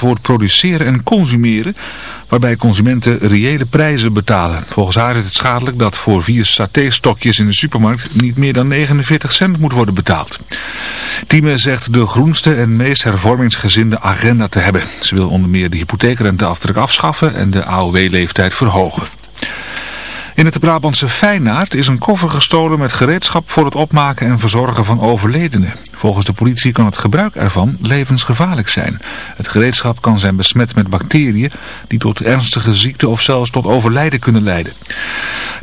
woord produceren en consumeren, waarbij consumenten reële prijzen betalen. Volgens haar is het schadelijk dat voor vier saté-stokjes in de supermarkt niet meer dan 49 cent moet worden betaald. Tieme zegt de groenste en meest hervormingsgezinde agenda te hebben. Ze wil onder meer de hypotheekrenteaftrek afschaffen en de AOW-leeftijd verhogen. In het Brabantse Feyenaard is een koffer gestolen met gereedschap voor het opmaken en verzorgen van overledenen. Volgens de politie kan het gebruik ervan levensgevaarlijk zijn. Het gereedschap kan zijn besmet met bacteriën die tot ernstige ziekte of zelfs tot overlijden kunnen leiden.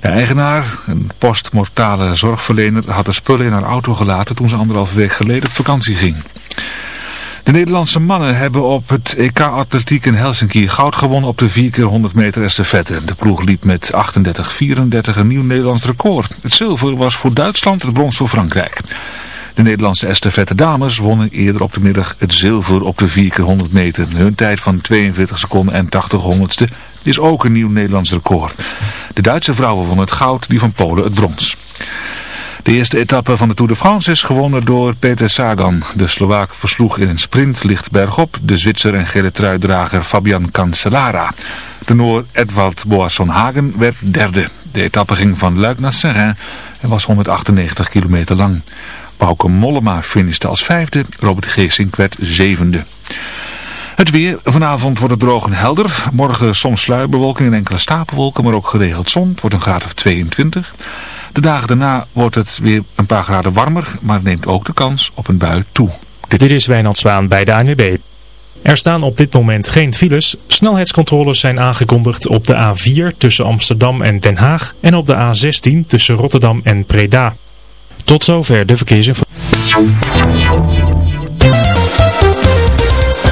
De eigenaar, een postmortale zorgverlener, had de spullen in haar auto gelaten toen ze anderhalve week geleden op vakantie ging. De Nederlandse mannen hebben op het EK Atletiek in Helsinki goud gewonnen op de 4 keer 100 meter estafette. De ploeg liep met 38-34 een nieuw Nederlands record. Het zilver was voor Duitsland, het brons voor Frankrijk. De Nederlandse estafette dames wonnen eerder op de middag het zilver op de 4 keer 100 meter. Hun tijd van 42 seconden en 80 honderdste is ook een nieuw Nederlands record. De Duitse vrouwen wonnen het goud, die van Polen het brons. De eerste etappe van de Tour de France is gewonnen door Peter Sagan. De Slovaak versloeg in een sprint licht bergop de Zwitser en gele truidrager Fabian Cancellara. De Noor Edwald Boasson-Hagen werd derde. De etappe ging van Luik naar Serrain en was 198 kilometer lang. Bauke Mollema finishte als vijfde, Robert Geesink werd zevende. Het weer. Vanavond wordt het droog en helder. Morgen soms sluierbewolking en enkele stapelwolken, maar ook geregeld zon. Het wordt een graad of 22. De dagen daarna wordt het weer een paar graden warmer, maar neemt ook de kans op een bui toe. Dit, is Wijnand Zwaan bij de ANWB. Er staan op dit moment geen files. Snelheidscontroles zijn aangekondigd op de A4 tussen Amsterdam en Den Haag en op de A16 tussen Rotterdam en Preda. Tot zover de verkeersinformatie.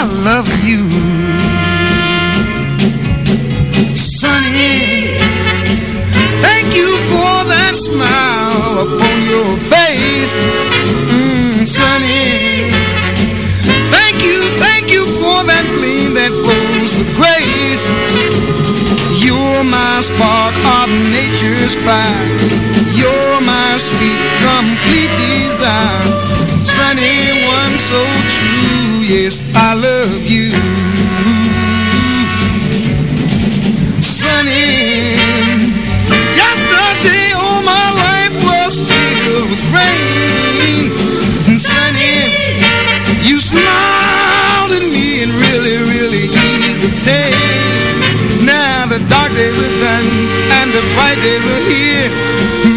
I love you. Sunny. Thank you for that smile upon your face. Mm, Thank you, thank you for that gleam that flows with grace. You're my spark of nature's fire. You're my sweet, complete desire. Sunny one so true. Yes, I love you. Sunny. Yesterday, all my life was filled with rain. And sunny, you smiled at me and really, really eased the pain. Now the dark days are done and the bright days are here.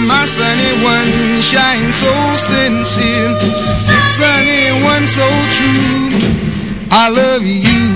My sunny one shines so sincere. Sunny one so true. I love you.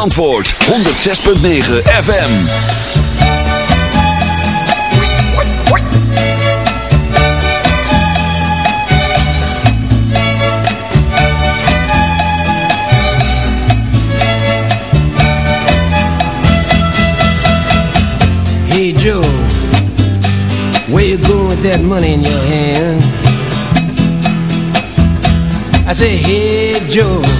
Zandvoort 106.9 FM Hey Joe Where you going with that money in your hand? I say hey Joe.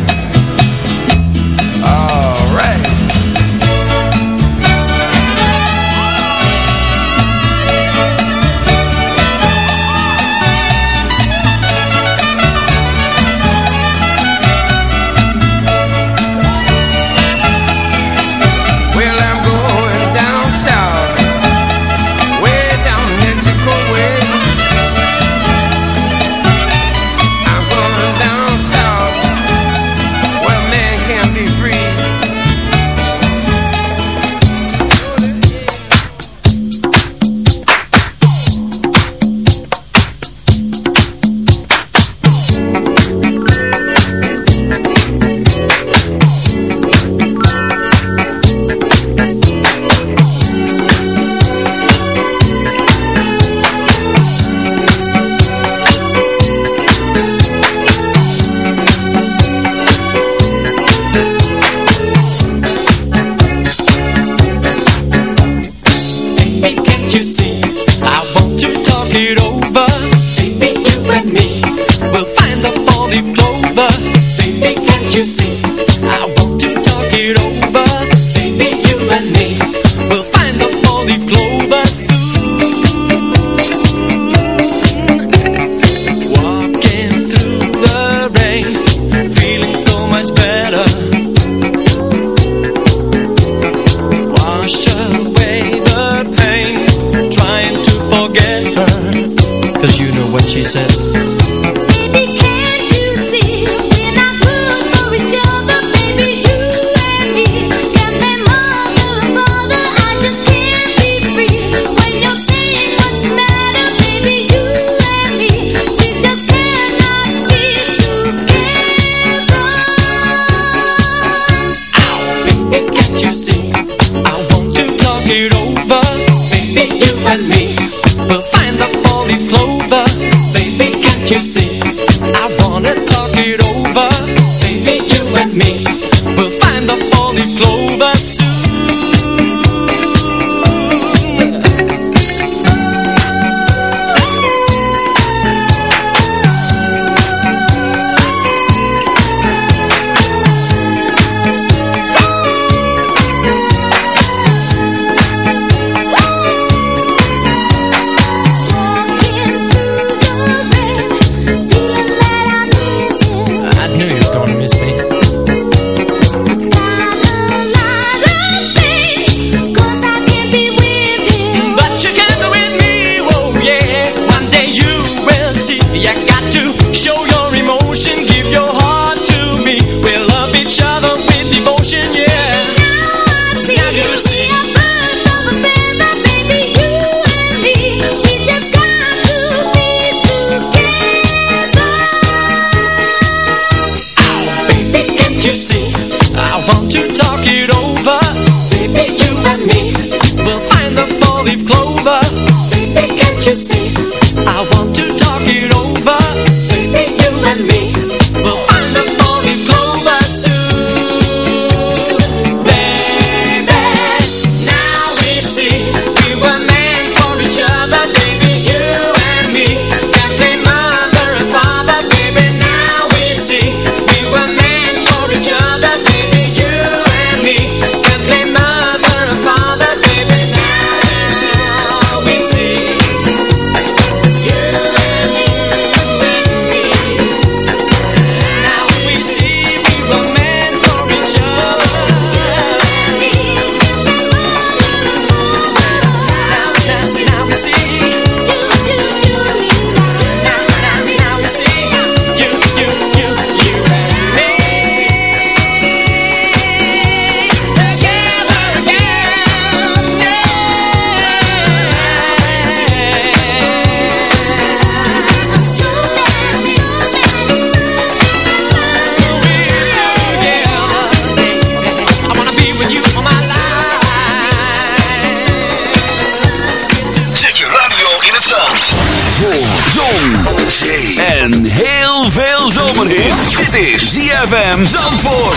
ZFM Zandvoort.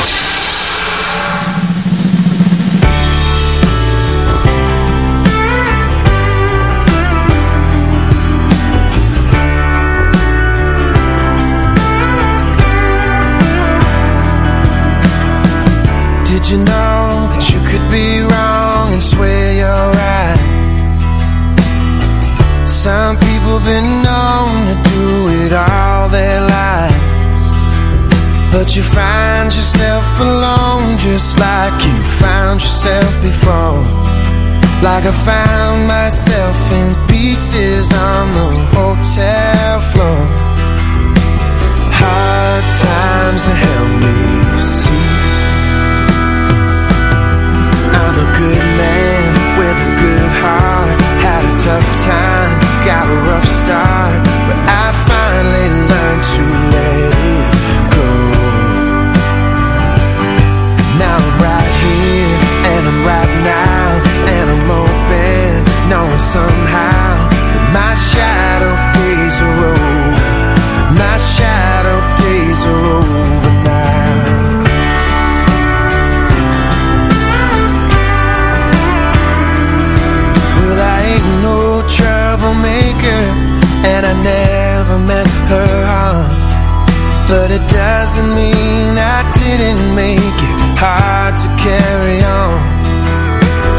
carry on.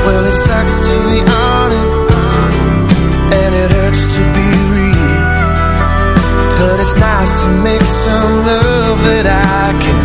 Well, it sucks to be honest And it hurts to be real. But it's nice to make some love that I can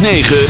106.9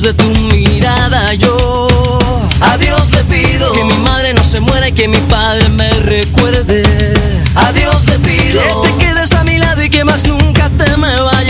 Luz de tu mirada yo a Dios le pido que mi madre no se muera y que mi padre me recuerde. A Dios le pido que te quedes a mi lado y que más nunca te me vayas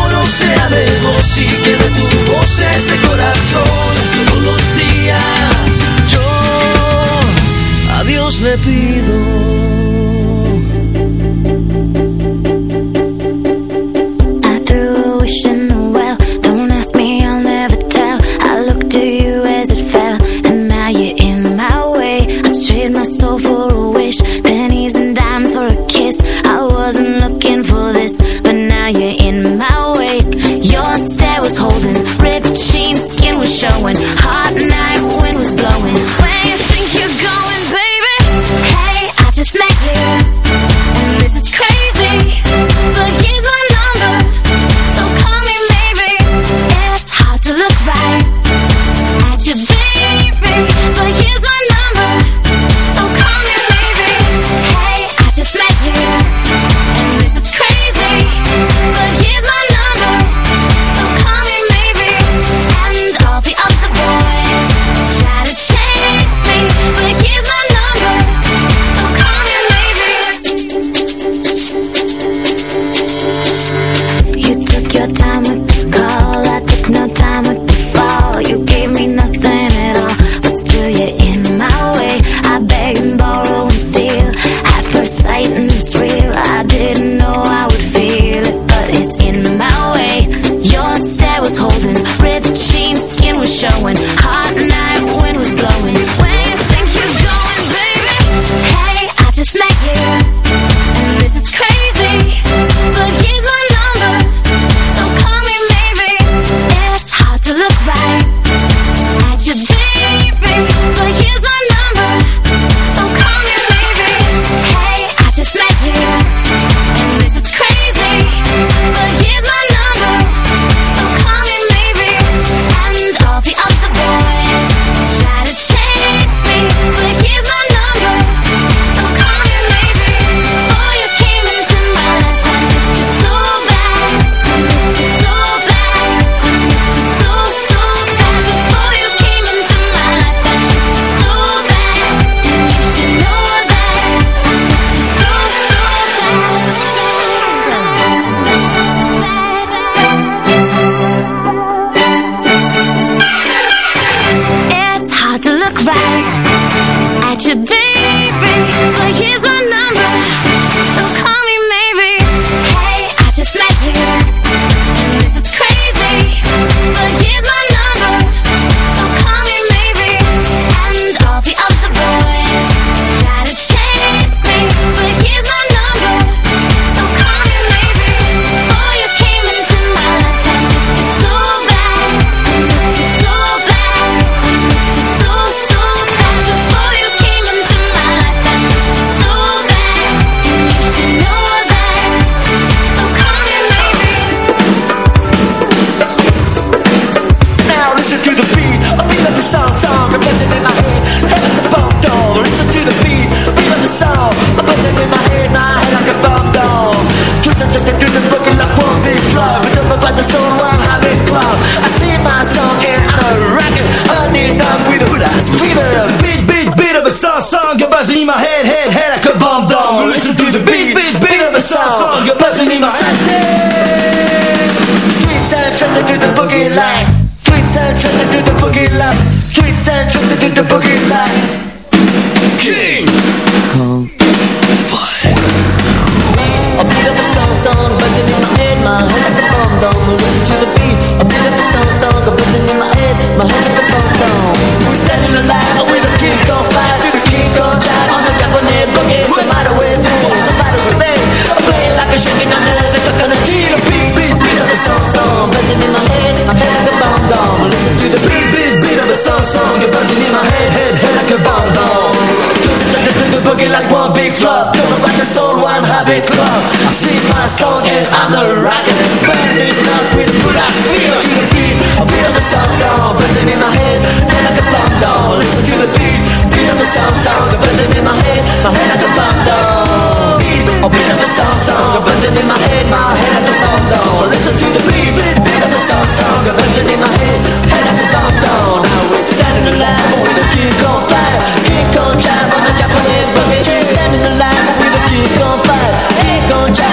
este corazón todos los días. Yo a Dios le pido Kick on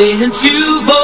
Since you've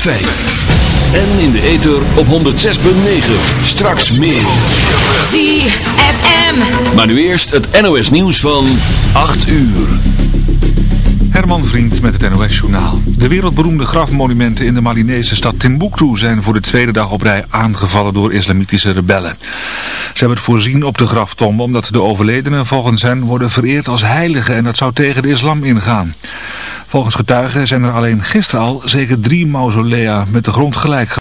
En in de ether op 106.9. Straks meer. ZFM. Maar nu eerst het NOS nieuws van 8 uur. Herman Vriend met het NOS Journaal. De wereldberoemde grafmonumenten in de Malinese stad Timbuktu zijn voor de tweede dag op rij aangevallen door islamitische rebellen. Ze hebben het voorzien op de graftombe omdat de overledenen volgens hen worden vereerd als heiligen en dat zou tegen de islam ingaan. Volgens getuigen zijn er alleen gisteren al zeker drie mausolea met de grond gelijk